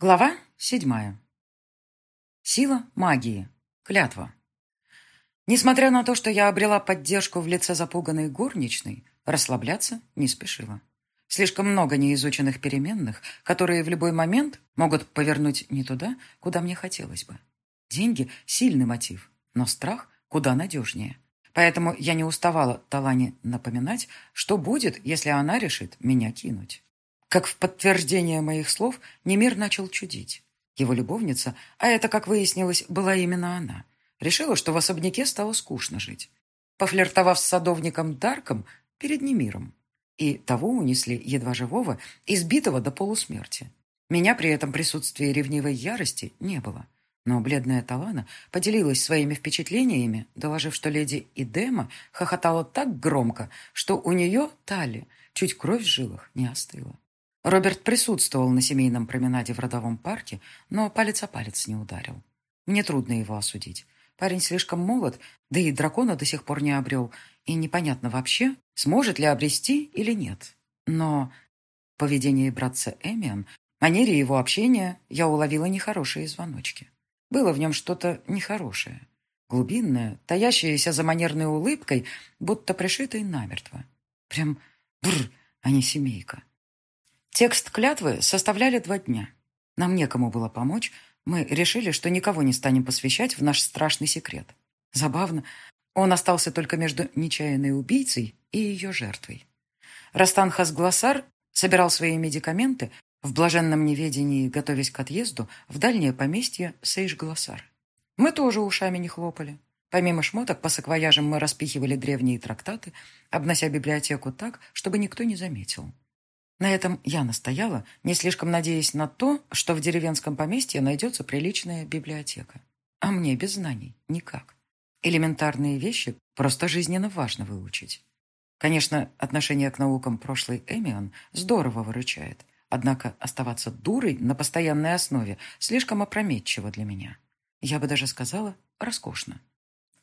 Глава седьмая. Сила магии. Клятва. Несмотря на то, что я обрела поддержку в лице запуганной горничной, расслабляться не спешила. Слишком много неизученных переменных, которые в любой момент могут повернуть не туда, куда мне хотелось бы. Деньги – сильный мотив, но страх куда надежнее. Поэтому я не уставала Талане напоминать, что будет, если она решит меня кинуть. Как в подтверждение моих слов, Немир начал чудить. Его любовница, а это, как выяснилось, была именно она, решила, что в особняке стало скучно жить. Пофлиртовав с садовником Дарком перед Немиром. И того унесли, едва живого, избитого до полусмерти. Меня при этом присутствии ревнивой ярости не было. Но бледная Талана поделилась своими впечатлениями, доложив, что леди Идема хохотала так громко, что у нее, Тали, чуть кровь в жилах не остыла. Роберт присутствовал на семейном променаде в родовом парке, но палец о палец не ударил. Мне трудно его осудить. Парень слишком молод, да и дракона до сих пор не обрел, и непонятно вообще, сможет ли обрести или нет. Но поведение братца Эмиан, манере его общения я уловила нехорошие звоночки. Было в нем что-то нехорошее. Глубинное, таящееся за манерной улыбкой, будто пришитой намертво. Прям бррр, а не семейка. Текст клятвы составляли два дня. Нам некому было помочь. Мы решили, что никого не станем посвящать в наш страшный секрет. Забавно, он остался только между нечаянной убийцей и ее жертвой. Растан Хасгласар собирал свои медикаменты в блаженном неведении, готовясь к отъезду в дальнее поместье Сейш-Гласар. Мы тоже ушами не хлопали. Помимо шмоток, по саквояжам мы распихивали древние трактаты, обнося библиотеку так, чтобы никто не заметил. На этом я настояла, не слишком надеясь на то, что в деревенском поместье найдется приличная библиотека. А мне без знаний никак. Элементарные вещи просто жизненно важно выучить. Конечно, отношение к наукам прошлой Эмион здорово выручает, однако оставаться дурой на постоянной основе слишком опрометчиво для меня. Я бы даже сказала, роскошно.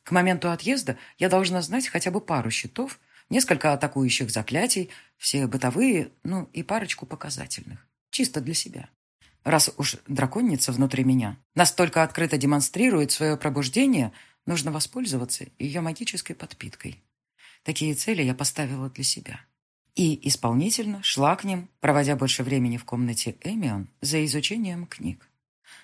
К моменту отъезда я должна знать хотя бы пару счетов, несколько атакующих заклятий, все бытовые, ну и парочку показательных. Чисто для себя. Раз уж драконница внутри меня настолько открыто демонстрирует свое пробуждение, нужно воспользоваться ее магической подпиткой. Такие цели я поставила для себя. И исполнительно шла к ним, проводя больше времени в комнате Эмион за изучением книг.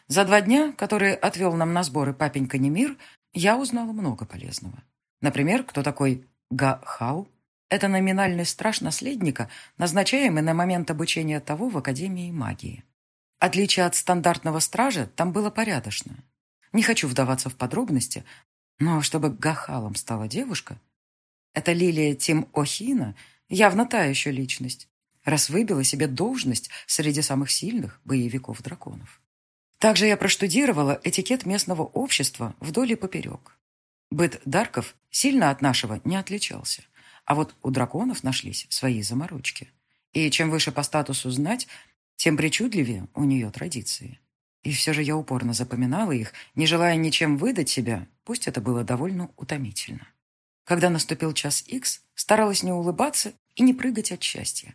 За два дня, которые отвел нам на сборы папенька Немир, я узнала много полезного. Например, кто такой Га-Хау, это номинальный страж наследника, назначаемый на момент обучения того в Академии магии. Отличие от стандартного стража там было порядочно. Не хочу вдаваться в подробности, но чтобы Гахалом стала девушка, эта Лилия Тим Охина явно та еще личность, раз выбила себе должность среди самых сильных боевиков драконов. Также я проштудировала этикет местного общества вдоль и поперек. Быт Дарков сильно от нашего не отличался – а вот у драконов нашлись свои заморочки. И чем выше по статусу знать, тем причудливее у нее традиции. И все же я упорно запоминала их, не желая ничем выдать себя, пусть это было довольно утомительно. Когда наступил час икс, старалась не улыбаться и не прыгать от счастья.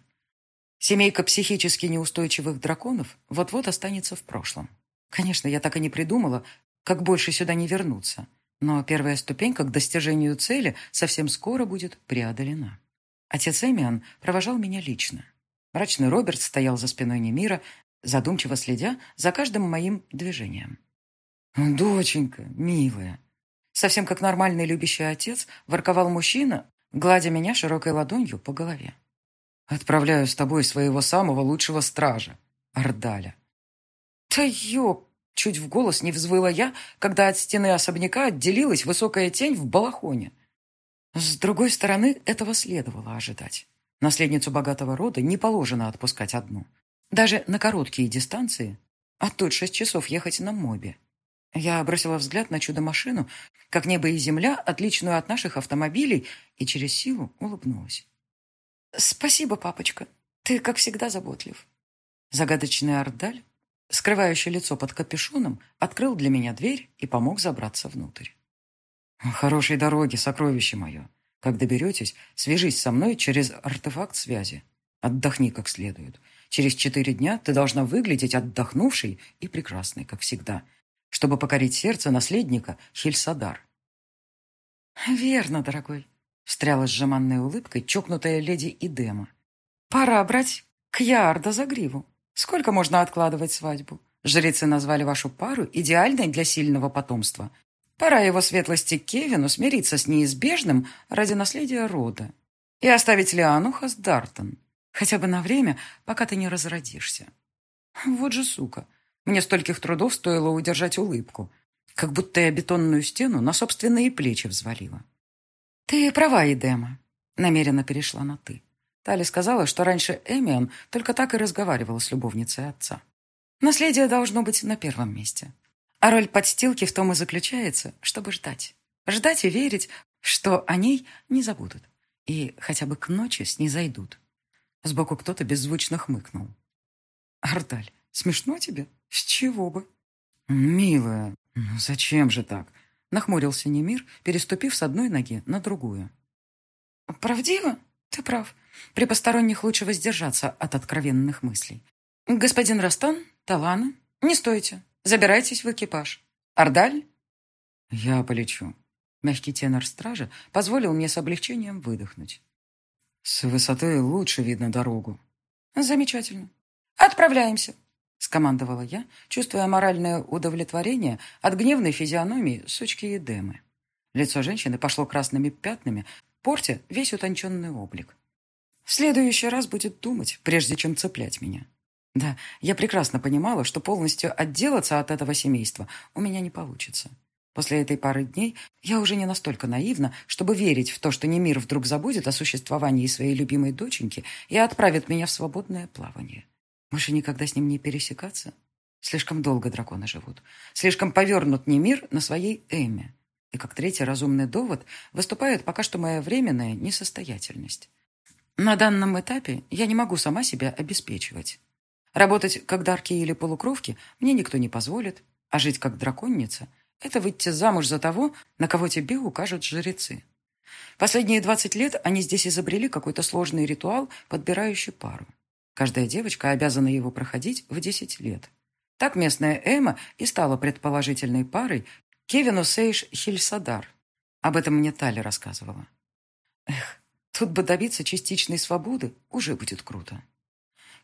Семейка психически неустойчивых драконов вот-вот останется в прошлом. Конечно, я так и не придумала, как больше сюда не вернуться – но первая ступенька к достижению цели совсем скоро будет преодолена. Отец Эмиан провожал меня лично. Мрачный Роберт стоял за спиной Немира, задумчиво следя за каждым моим движением. «Доченька, милая!» Совсем как нормальный любящий отец, ворковал мужчина, гладя меня широкой ладонью по голове. «Отправляю с тобой своего самого лучшего стража, Ордаля». «Да ёп!» Чуть в голос не взвыла я, когда от стены особняка отделилась высокая тень в балахоне. С другой стороны, этого следовало ожидать. Наследницу богатого рода не положено отпускать одну. Даже на короткие дистанции. А тут шесть часов ехать на мобе. Я бросила взгляд на чудо-машину, как небо и земля, отличную от наших автомобилей, и через силу улыбнулась. «Спасибо, папочка. Ты, как всегда, заботлив». Загадочный Ордаль скрывающий лицо под капюшоном, открыл для меня дверь и помог забраться внутрь. «Хорошей дороги, сокровище мое. Как доберетесь, свяжись со мной через артефакт связи. Отдохни как следует. Через четыре дня ты должна выглядеть отдохнувшей и прекрасной, как всегда, чтобы покорить сердце наследника Хильсадар. «Верно, дорогой», — встряла с жеманной улыбкой чокнутая леди Идема. «Пора брать Кьярда за гриву. Сколько можно откладывать свадьбу? Жрецы назвали вашу пару идеальной для сильного потомства. Пора его светлости Кевину смириться с неизбежным ради наследия рода и оставить Лиану Хасдартон, хотя бы на время, пока ты не разродишься. Вот же сука, мне стольких трудов стоило удержать улыбку, как будто я бетонную стену на собственные плечи взвалила. «Ты права, Эдема», — намеренно перешла на «ты». Тали сказала, что раньше Эмион только так и разговаривал с любовницей отца. Наследие должно быть на первом месте. А роль подстилки в том и заключается, чтобы ждать. Ждать и верить, что о ней не забудут. И хотя бы к ночи снизойдут. Сбоку кто-то беззвучно хмыкнул. «Ардаль, смешно тебе? С чего бы?» «Милая, ну зачем же так?» Нахмурился Немир, переступив с одной ноги на другую. «Правдиво? Ты прав. При посторонних лучше воздержаться от откровенных мыслей. Господин Растан, Талана, не стойте. Забирайтесь в экипаж. Ардаль?» «Я полечу». Мягкий тенор стража позволил мне с облегчением выдохнуть. «С высоты лучше видно дорогу». «Замечательно. Отправляемся скомандовала я, чувствуя моральное удовлетворение от гневной физиономии сучки Едемы. Лицо женщины пошло красными пятнами, портя весь утонченный облик. В следующий раз будет думать, прежде чем цеплять меня. Да, я прекрасно понимала, что полностью отделаться от этого семейства у меня не получится. После этой пары дней я уже не настолько наивна, чтобы верить в то, что Немир вдруг забудет о существовании своей любимой доченьки и отправит меня в свободное плавание. Больше никогда с ним не пересекаться? Слишком долго драконы живут. Слишком повернут не мир на своей Эме. И как третий разумный довод выступает пока что моя временная несостоятельность. На данном этапе я не могу сама себя обеспечивать. Работать как дарки или полукровки мне никто не позволит, а жить как драконница – это выйти замуж за того, на кого тебе укажут жрецы. Последние 20 лет они здесь изобрели какой-то сложный ритуал, подбирающий пару. Каждая девочка обязана его проходить в 10 лет. Так местная Эма и стала предположительной парой Кевину Сейш Хильсадар. Об этом мне Тали рассказывала. Эх, тут бы добиться частичной свободы уже будет круто.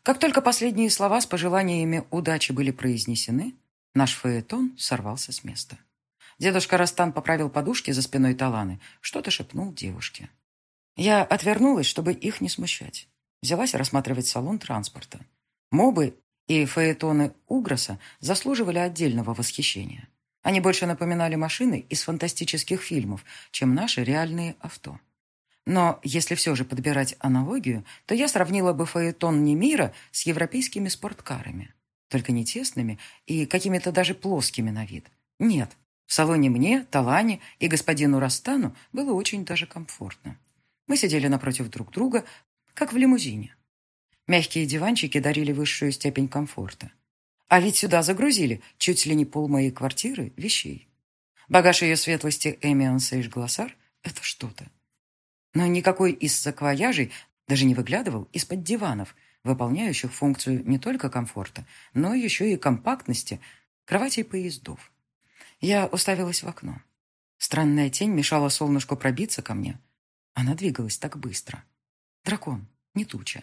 Как только последние слова с пожеланиями удачи были произнесены, наш фаэтон сорвался с места. Дедушка Растан поправил подушки за спиной Таланы, что-то шепнул девушке. Я отвернулась, чтобы их не смущать. Взялась рассматривать салон транспорта. Мобы и фаэтоны Угроса заслуживали отдельного восхищения. Они больше напоминали машины из фантастических фильмов, чем наши реальные авто. Но если все же подбирать аналогию, то я сравнила бы фаэтон Немира с европейскими спорткарами. Только не тесными и какими-то даже плоскими на вид. Нет, в салоне мне, Талане и господину Растану было очень даже комфортно. Мы сидели напротив друг друга, как в лимузине. Мягкие диванчики дарили высшую степень комфорта. А ведь сюда загрузили чуть ли не пол моей квартиры вещей. Багаж ее светлости Эмион Сейш Глоссар — это что-то. Но никакой из саквояжей даже не выглядывал из-под диванов, выполняющих функцию не только комфорта, но еще и компактности кроватей поездов. Я уставилась в окно. Странная тень мешала солнышку пробиться ко мне. Она двигалась так быстро. Дракон, не туча.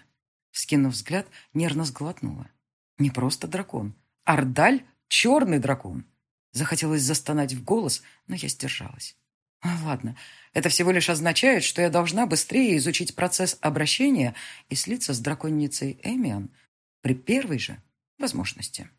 Скинув взгляд, нервно сглотнула. Не просто дракон. Ардаль — черный дракон. Захотелось застонать в голос, но я сдержалась. А, ладно, это всего лишь означает, что я должна быстрее изучить процесс обращения и слиться с драконницей Эмион при первой же возможности.